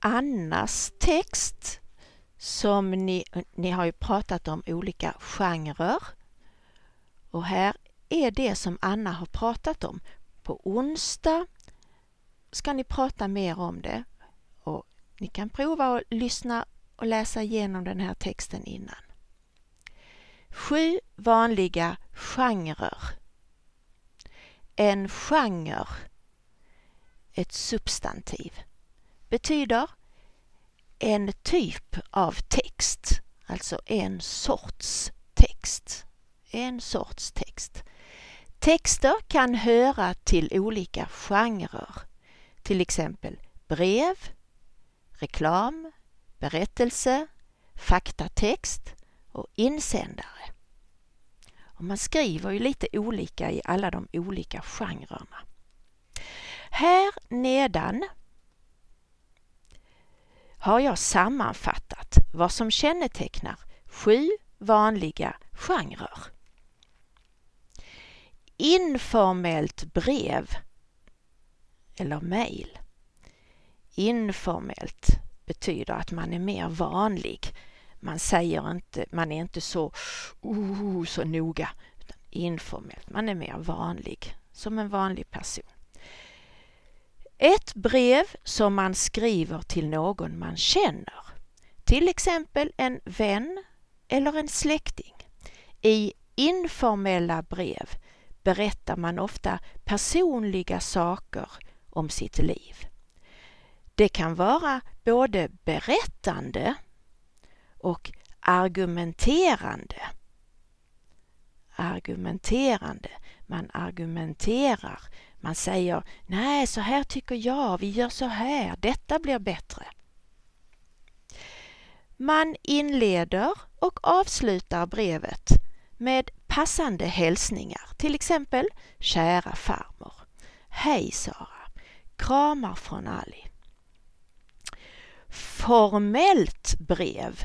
Annas text som ni, ni har ju pratat om olika genrer. Och här är det som Anna har pratat om. På onsdag ska ni prata mer om det och ni kan prova att lyssna och läsa igenom den här texten innan. Sju vanliga genrer. En genre, ett substantiv, betyder en typ av text, alltså en sorts text. En sorts text. Texter kan höra till olika genrer, till exempel brev, reklam, berättelse, faktatext och insändare. Och man skriver ju lite olika i alla de olika genrerna. Här nedan har jag sammanfattat vad som kännetecknar sju vanliga genrer. Informellt brev eller mejl. Informellt betyder att man är mer vanlig. Man säger inte, man är inte så, oh, så noga. Utan informellt, man är mer vanlig, som en vanlig person. Ett brev som man skriver till någon man känner. Till exempel en vän eller en släkting. I informella brev berättar man ofta personliga saker om sitt liv. Det kan vara både berättande och argumenterande. Argumenterande. Man argumenterar. Man säger nej, så här tycker jag, vi gör så här, detta blir bättre. Man inleder och avslutar brevet med passande hälsningar, till exempel Kära farmor. Hej Sara. Kramar från Ali. Formellt brev.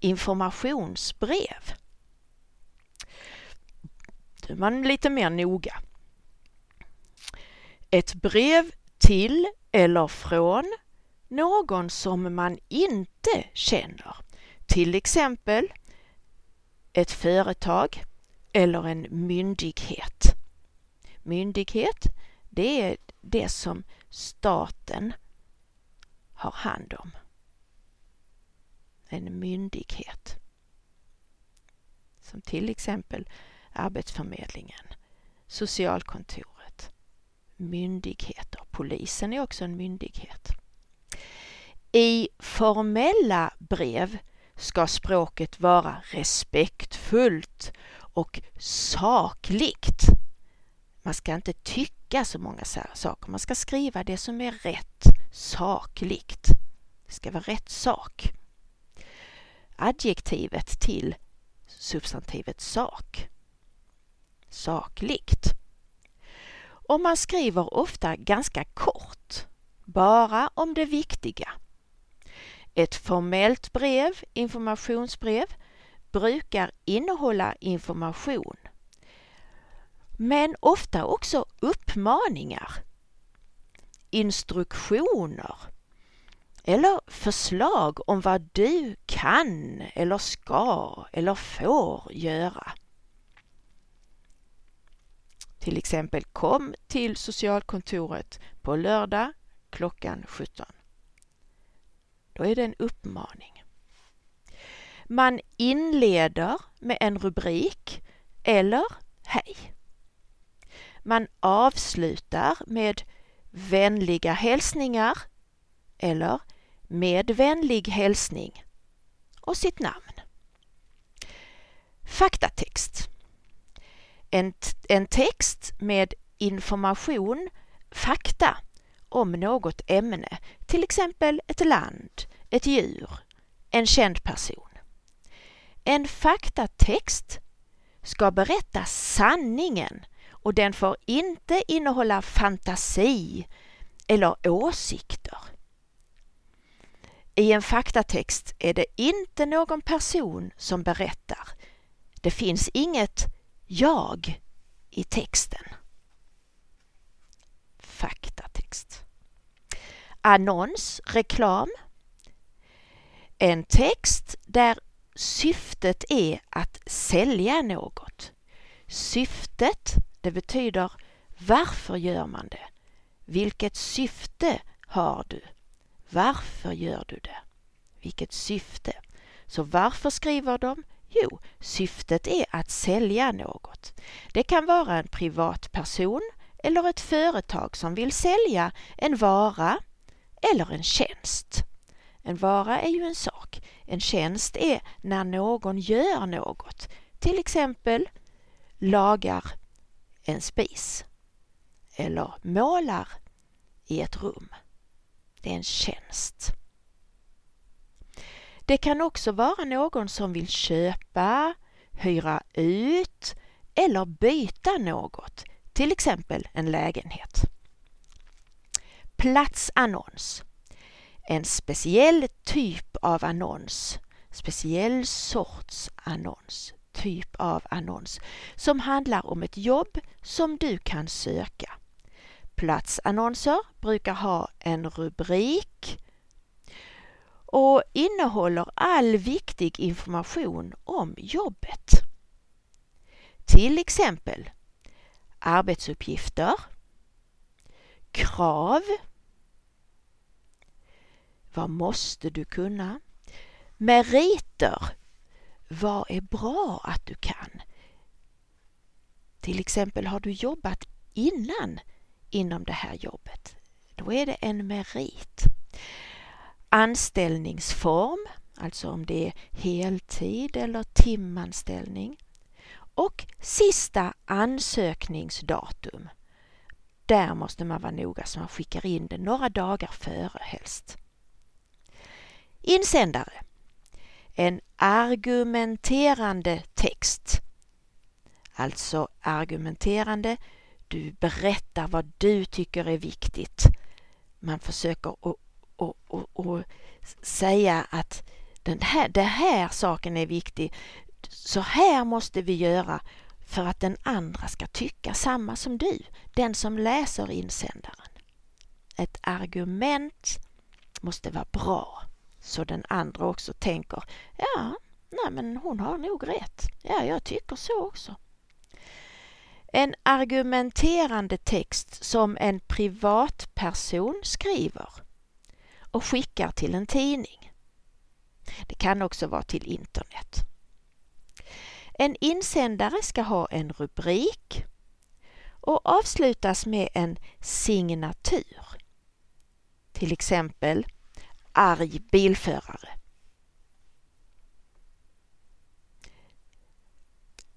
Informationsbrev. Då är man lite mer noga. Ett brev till eller från någon som man inte känner. Till exempel ett företag eller en myndighet. Myndighet, det är det som staten har hand om. En myndighet. Som till exempel Arbetsförmedlingen, socialkontor myndigheter. Polisen är också en myndighet. I formella brev ska språket vara respektfullt och sakligt. Man ska inte tycka så många saker. Man ska skriva det som är rätt, sakligt. Det ska vara rätt sak. Adjektivet till substantivet sak. Sakligt. Och man skriver ofta ganska kort, bara om det viktiga. Ett formellt brev, informationsbrev, brukar innehålla information men ofta också uppmaningar, instruktioner eller förslag om vad du kan eller ska eller får göra. Till exempel kom till socialkontoret på lördag klockan 17. Då är det en uppmaning. Man inleder med en rubrik eller hej. Man avslutar med vänliga hälsningar eller med vänlig hälsning och sitt namn. Faktatext. En, en text med information, fakta om något ämne, till exempel ett land, ett djur, en känd person. En faktatext ska berätta sanningen och den får inte innehålla fantasi eller åsikter. I en faktatext är det inte någon person som berättar. Det finns inget jag i texten. Faktatext. annons, reklam. En text där syftet är att sälja något. Syftet, det betyder varför gör man det? Vilket syfte har du? Varför gör du det? Vilket syfte? Så varför skriver de? Jo, syftet är att sälja något. Det kan vara en privatperson eller ett företag som vill sälja en vara eller en tjänst. En vara är ju en sak. En tjänst är när någon gör något. Till exempel lagar en spis eller målar i ett rum. Det är en tjänst. Det kan också vara någon som vill köpa, hyra ut eller byta något, till exempel en lägenhet. Platsannons. En speciell typ av annons, speciell sorts annons, typ av annons som handlar om ett jobb som du kan söka. Platsannonser brukar ha en rubrik och innehåller all viktig information om jobbet. Till exempel arbetsuppgifter, krav, vad måste du kunna? Meriter, vad är bra att du kan? Till exempel har du jobbat innan inom det här jobbet. Då är det en merit anställningsform, alltså om det är heltid eller timanställning. Och sista ansökningsdatum. Där måste man vara noga så man skickar in det några dagar före helst. Insändare. En argumenterande text. Alltså argumenterande, du berättar vad du tycker är viktigt. Man försöker att och, och, och säga att den här, den här saken är viktig. Så här måste vi göra för att den andra ska tycka samma som du, den som läser insändaren. Ett argument måste vara bra så den andra också tänker ja, nej men hon har nog rätt. Ja, jag tycker så också. En argumenterande text som en privatperson skriver och skickar till en tidning. Det kan också vara till internet. En insändare ska ha en rubrik och avslutas med en signatur. Till exempel arg bilförare.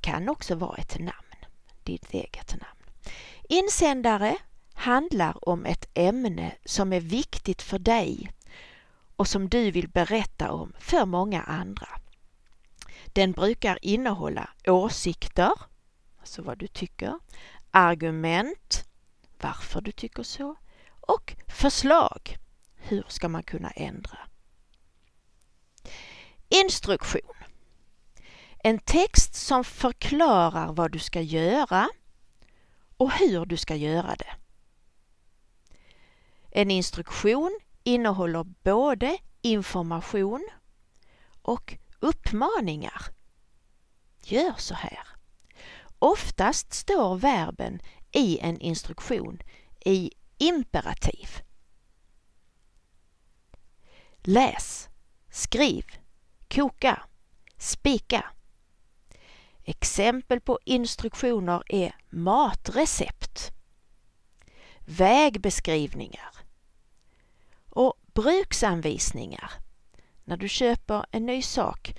Kan också vara ett namn, ditt eget namn. Insändare handlar om ett ämne som är viktigt för dig och som du vill berätta om för många andra. Den brukar innehålla åsikter, alltså vad du tycker, argument, varför du tycker så och förslag. Hur ska man kunna ändra? Instruktion. En text som förklarar vad du ska göra och hur du ska göra det. En instruktion innehåller både information och uppmaningar. Gör så här. Oftast står verben i en instruktion i imperativ. Läs, skriv, koka, spika. Exempel på instruktioner är matrecept, vägbeskrivningar, bruksanvisningar. När du köper en ny sak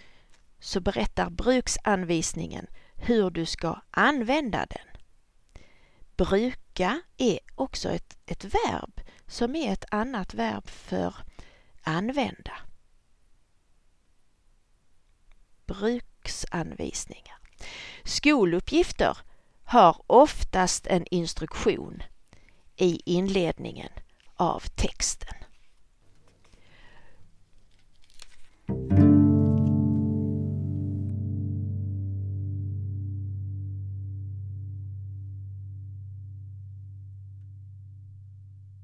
så berättar bruksanvisningen hur du ska använda den. Bruka är också ett, ett verb som är ett annat verb för använda. Bruksanvisningar. Skoluppgifter har oftast en instruktion i inledningen av texten.